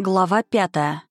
Глава пятая.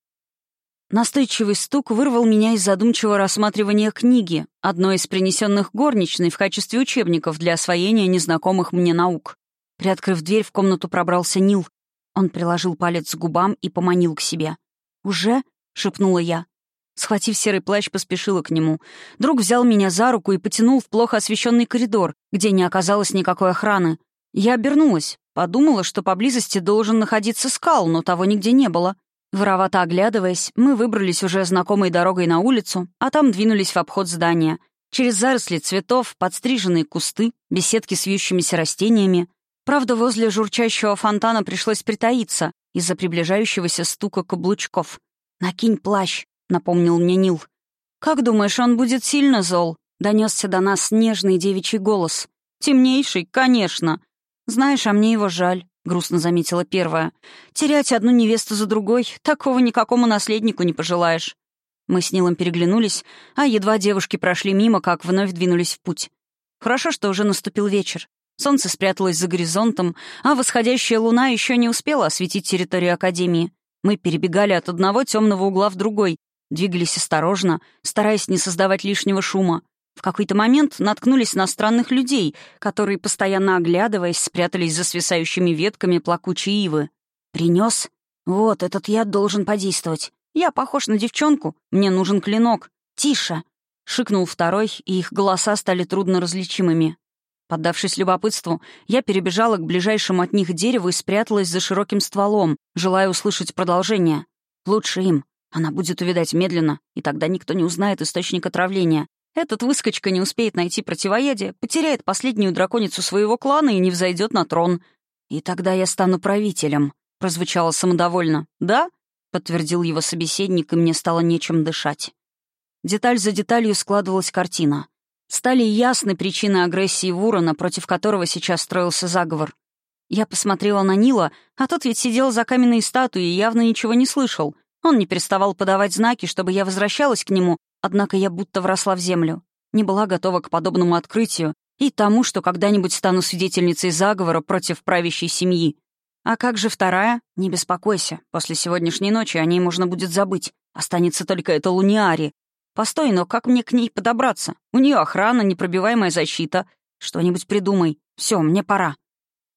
Настойчивый стук вырвал меня из задумчивого рассматривания книги, одной из принесенных горничной в качестве учебников для освоения незнакомых мне наук. Приоткрыв дверь, в комнату пробрался Нил. Он приложил палец к губам и поманил к себе. «Уже?» — шепнула я. Схватив серый плащ, поспешила к нему. Друг взял меня за руку и потянул в плохо освещенный коридор, где не оказалось никакой охраны. Я обернулась. Подумала, что поблизости должен находиться скал, но того нигде не было. Воровато оглядываясь, мы выбрались уже знакомой дорогой на улицу, а там двинулись в обход здания. Через заросли цветов, подстриженные кусты, беседки с вьющимися растениями. Правда, возле журчащего фонтана пришлось притаиться из-за приближающегося стука каблучков. «Накинь плащ», — напомнил мне Нил. «Как думаешь, он будет сильно зол?» — донесся до нас нежный девичий голос. «Темнейший, конечно. «Знаешь, а мне его жаль», — грустно заметила первая. «Терять одну невесту за другой — такого никакому наследнику не пожелаешь». Мы с Нилом переглянулись, а едва девушки прошли мимо, как вновь двинулись в путь. Хорошо, что уже наступил вечер. Солнце спряталось за горизонтом, а восходящая луна еще не успела осветить территорию Академии. Мы перебегали от одного темного угла в другой, двигались осторожно, стараясь не создавать лишнего шума. В какой-то момент наткнулись на странных людей, которые, постоянно оглядываясь, спрятались за свисающими ветками плакучей ивы. «Принес? Вот, этот яд должен подействовать. Я похож на девчонку, мне нужен клинок. Тише!» Шикнул второй, и их голоса стали трудно различимыми. Поддавшись любопытству, я перебежала к ближайшему от них дереву и спряталась за широким стволом, желая услышать продолжение. Лучше им. Она будет увидать медленно, и тогда никто не узнает источник отравления. Этот выскочка не успеет найти противоядие, потеряет последнюю драконицу своего клана и не взойдет на трон. «И тогда я стану правителем», — прозвучало самодовольно. «Да?» — подтвердил его собеседник, и мне стало нечем дышать. Деталь за деталью складывалась картина. Стали ясны причины агрессии Вурона, против которого сейчас строился заговор. Я посмотрела на Нила, а тот ведь сидел за каменной статуей и явно ничего не слышал. Он не переставал подавать знаки, чтобы я возвращалась к нему, Однако я будто вросла в землю, не была готова к подобному открытию и тому, что когда-нибудь стану свидетельницей заговора против правящей семьи. А как же вторая? Не беспокойся, после сегодняшней ночи о ней можно будет забыть. Останется только эта Луниари. Постой, но как мне к ней подобраться? У нее охрана, непробиваемая защита. Что-нибудь придумай. Все, мне пора.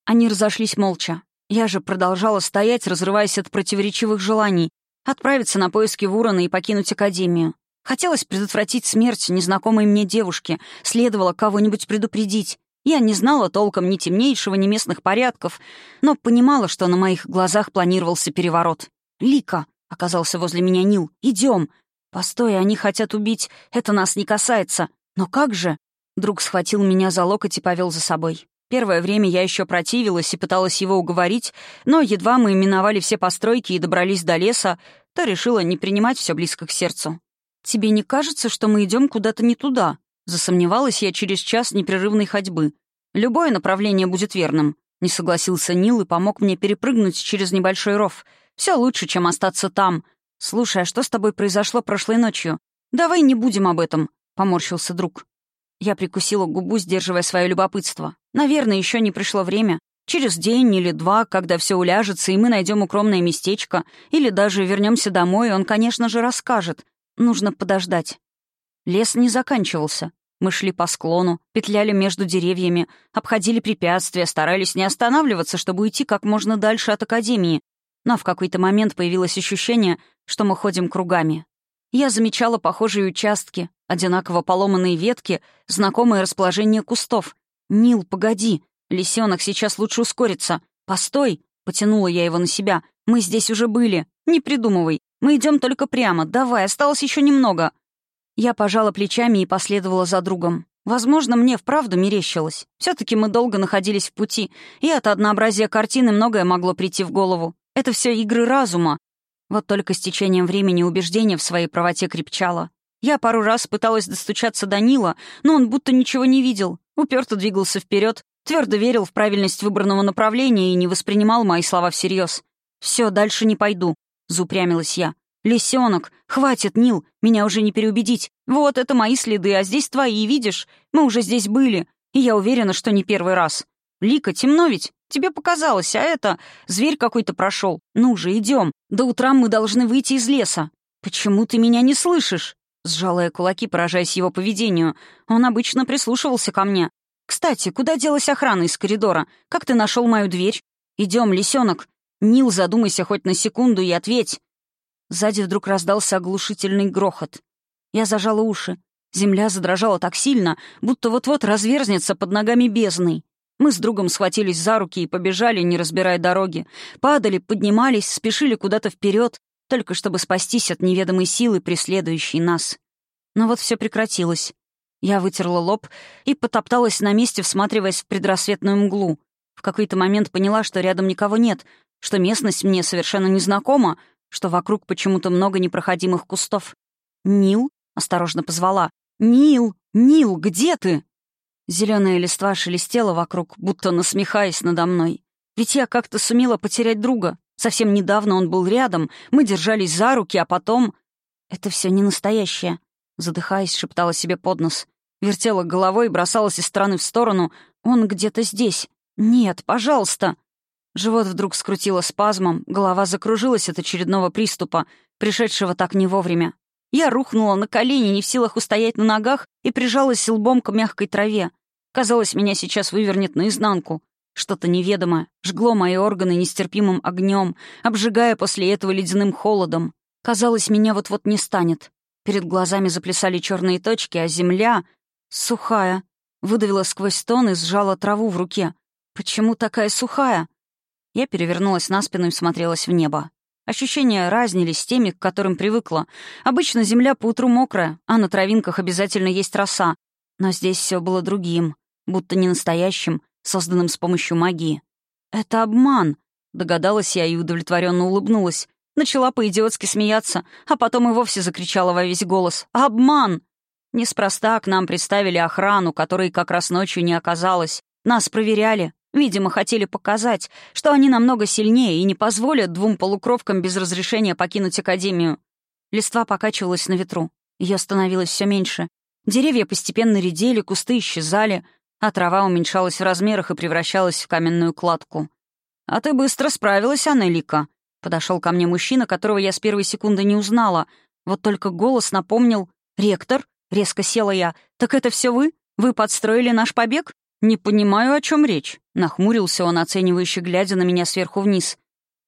Они разошлись молча. Я же продолжала стоять, разрываясь от противоречивых желаний, отправиться на поиски Вурона и покинуть Академию. Хотелось предотвратить смерть незнакомой мне девушки, следовало кого-нибудь предупредить. Я не знала толком ни темнейшего, ни местных порядков, но понимала, что на моих глазах планировался переворот. «Лика!» — оказался возле меня Нил. «Идем!» «Постой, они хотят убить. Это нас не касается. Но как же?» Друг схватил меня за локоть и повел за собой. Первое время я еще противилась и пыталась его уговорить, но едва мы миновали все постройки и добрались до леса, то решила не принимать все близко к сердцу. «Тебе не кажется, что мы идем куда-то не туда?» Засомневалась я через час непрерывной ходьбы. «Любое направление будет верным», — не согласился Нил и помог мне перепрыгнуть через небольшой ров. Все лучше, чем остаться там. Слушай, а что с тобой произошло прошлой ночью? Давай не будем об этом», — поморщился друг. Я прикусила губу, сдерживая свое любопытство. Наверное, еще не пришло время. Через день или два, когда все уляжется, и мы найдем укромное местечко, или даже вернемся домой, он, конечно же, расскажет. Нужно подождать. Лес не заканчивался. Мы шли по склону, петляли между деревьями, обходили препятствия, старались не останавливаться, чтобы уйти как можно дальше от Академии. Но в какой-то момент появилось ощущение, что мы ходим кругами. Я замечала похожие участки, одинаково поломанные ветки, знакомое расположение кустов. «Нил, погоди! Лисенок сейчас лучше ускорится! Постой!» — потянула я его на себя. «Мы здесь уже были! Не придумывай! Мы идем только прямо. Давай, осталось еще немного». Я пожала плечами и последовала за другом. Возможно, мне вправду мерещилось. все таки мы долго находились в пути, и от однообразия картины многое могло прийти в голову. Это все игры разума. Вот только с течением времени убеждение в своей правоте крепчало. Я пару раз пыталась достучаться до Нила, но он будто ничего не видел. Уперто двигался вперед, твердо верил в правильность выбранного направления и не воспринимал мои слова всерьез. Все, дальше не пойду. Зупрямилась я. «Лисенок! Хватит, Нил! Меня уже не переубедить! Вот это мои следы, а здесь твои, видишь? Мы уже здесь были, и я уверена, что не первый раз. Лика, темно ведь? Тебе показалось, а это... Зверь какой-то прошел. Ну же, идем. До утра мы должны выйти из леса. Почему ты меня не слышишь?» Сжала я кулаки, поражаясь его поведению. Он обычно прислушивался ко мне. «Кстати, куда делась охрана из коридора? Как ты нашел мою дверь? Идем, лисенок. Нил, задумайся хоть на секунду и ответь». Сзади вдруг раздался оглушительный грохот. Я зажала уши. Земля задрожала так сильно, будто вот-вот разверзнется под ногами бездной. Мы с другом схватились за руки и побежали, не разбирая дороги. Падали, поднимались, спешили куда-то вперед, только чтобы спастись от неведомой силы, преследующей нас. Но вот все прекратилось. Я вытерла лоб и потопталась на месте, всматриваясь в предрассветную мглу. В какой-то момент поняла, что рядом никого нет, что местность мне совершенно незнакома, что вокруг почему-то много непроходимых кустов. «Нил?» — осторожно позвала. «Нил! Нил, где ты?» Зеленая листва шелестела вокруг, будто насмехаясь надо мной. Ведь я как-то сумела потерять друга. Совсем недавно он был рядом, мы держались за руки, а потом... «Это все не настоящее», — задыхаясь, шептала себе под нос. Вертела головой и бросалась из стороны в сторону. «Он где-то здесь. Нет, пожалуйста!» Живот вдруг скрутило спазмом, голова закружилась от очередного приступа, пришедшего так не вовремя. Я рухнула на колени, не в силах устоять на ногах, и прижалась лбом к мягкой траве. Казалось, меня сейчас вывернет наизнанку. Что-то неведомое жгло мои органы нестерпимым огнем, обжигая после этого ледяным холодом. Казалось, меня вот-вот не станет. Перед глазами заплясали черные точки, а земля, сухая, выдавила сквозь стон и сжала траву в руке. «Почему такая сухая?» Я перевернулась на спину и смотрелась в небо. Ощущения разнились с теми, к которым привыкла. Обычно земля поутру мокрая, а на травинках обязательно есть роса. Но здесь все было другим, будто не настоящим, созданным с помощью магии. «Это обман», — догадалась я и удовлетворенно улыбнулась. Начала по-идиотски смеяться, а потом и вовсе закричала во весь голос. «Обман!» Неспроста к нам представили охрану, которой как раз ночью не оказалось. Нас проверяли, Видимо, хотели показать, что они намного сильнее и не позволят двум полукровкам без разрешения покинуть Академию. Листва покачивалась на ветру. Ее становилось все меньше. Деревья постепенно редели, кусты исчезали, а трава уменьшалась в размерах и превращалась в каменную кладку. «А ты быстро справилась, Анелика», — подошел ко мне мужчина, которого я с первой секунды не узнала. Вот только голос напомнил «Ректор?» — резко села я. «Так это все вы? Вы подстроили наш побег?» «Не понимаю, о чем речь», — нахмурился он, оценивающе глядя на меня сверху вниз.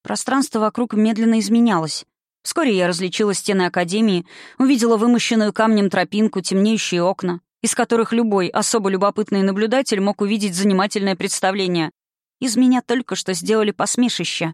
Пространство вокруг медленно изменялось. Вскоре я различила стены Академии, увидела вымощенную камнем тропинку, темнеющие окна, из которых любой особо любопытный наблюдатель мог увидеть занимательное представление. Из меня только что сделали посмешище.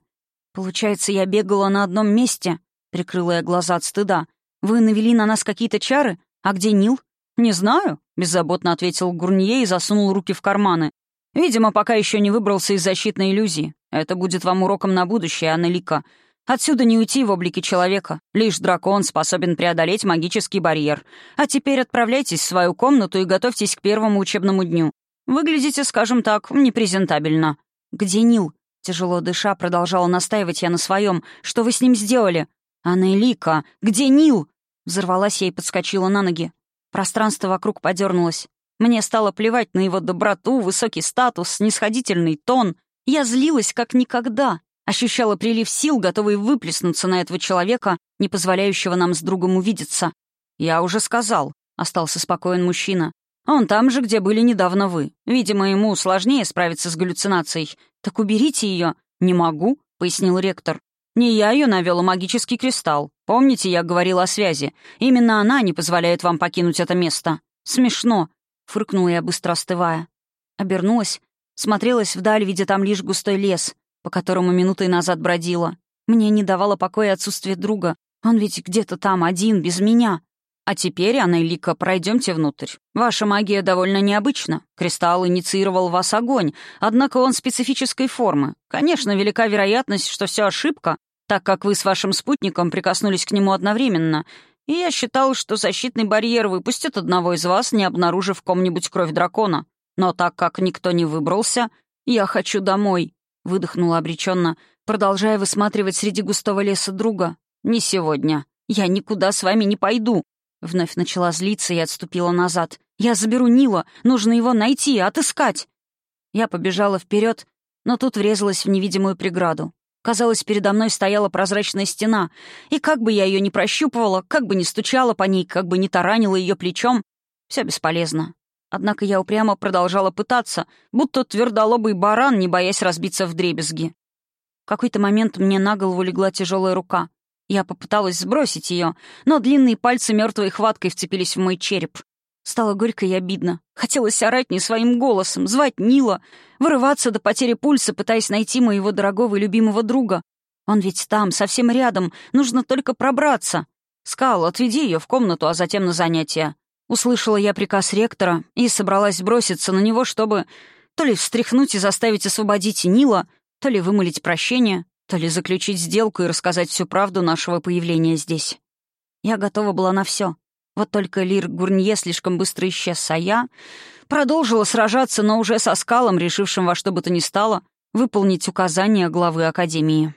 Получается, я бегала на одном месте, прикрыла я глаза от стыда. Вы навели на нас какие-то чары? А где Нил? Не знаю, беззаботно ответил Гурнье и засунул руки в карманы. «Видимо, пока еще не выбрался из защитной иллюзии. Это будет вам уроком на будущее, Аннелика. Отсюда не уйти в облике человека. Лишь дракон способен преодолеть магический барьер. А теперь отправляйтесь в свою комнату и готовьтесь к первому учебному дню. Выглядите, скажем так, непрезентабельно». «Где Нил?» Тяжело дыша, продолжала настаивать я на своем. «Что вы с ним сделали?» «Аннелика, где Нил?» Взорвалась я и подскочила на ноги. Пространство вокруг подернулось. Мне стало плевать на его доброту, высокий статус, снисходительный тон. Я злилась как никогда. Ощущала прилив сил, готовый выплеснуться на этого человека, не позволяющего нам с другом увидеться. «Я уже сказал», — остался спокоен мужчина. «Он там же, где были недавно вы. Видимо, ему сложнее справиться с галлюцинацией. Так уберите ее». «Не могу», — пояснил ректор. Не я ее навел, а магический кристалл. Помните, я говорил о связи? Именно она не позволяет вам покинуть это место. Смешно. Фыркнула я, быстро остывая. Обернулась, смотрелась вдаль, видя там лишь густой лес, по которому минутой назад бродила. Мне не давало покоя отсутствие друга. Он ведь где-то там один, без меня. А теперь, Анна Лика, пройдемте внутрь. Ваша магия довольно необычна. Кристалл инициировал вас огонь, однако он специфической формы. Конечно, велика вероятность, что все ошибка, так как вы с вашим спутником прикоснулись к нему одновременно, и я считал, что защитный барьер выпустит одного из вас, не обнаружив ком-нибудь кровь дракона. Но так как никто не выбрался, я хочу домой», — выдохнула обреченно, продолжая высматривать среди густого леса друга. «Не сегодня. Я никуда с вами не пойду. Вновь начала злиться и отступила назад. «Я заберу Нила! Нужно его найти, отыскать!» Я побежала вперед, но тут врезалась в невидимую преграду. Казалось, передо мной стояла прозрачная стена, и как бы я ее ни прощупывала, как бы ни стучала по ней, как бы ни таранила ее плечом, все бесполезно. Однако я упрямо продолжала пытаться, будто твердолобый баран, не боясь разбиться в дребезги. В какой-то момент мне на голову легла тяжелая рука. Я попыталась сбросить ее, но длинные пальцы мертвой хваткой вцепились в мой череп. Стало горько и обидно. Хотелось орать не своим голосом, звать Нила, вырываться до потери пульса, пытаясь найти моего дорогого и любимого друга. Он ведь там, совсем рядом, нужно только пробраться. «Скал, отведи ее в комнату, а затем на занятия». Услышала я приказ ректора и собралась броситься на него, чтобы то ли встряхнуть и заставить освободить Нила, то ли вымолить прощение, то ли заключить сделку и рассказать всю правду нашего появления здесь. Я готова была на все. Вот только Лир Гурнье слишком быстро исчез, а я продолжила сражаться, но уже со скалом, решившим во что бы то ни стало выполнить указания главы Академии.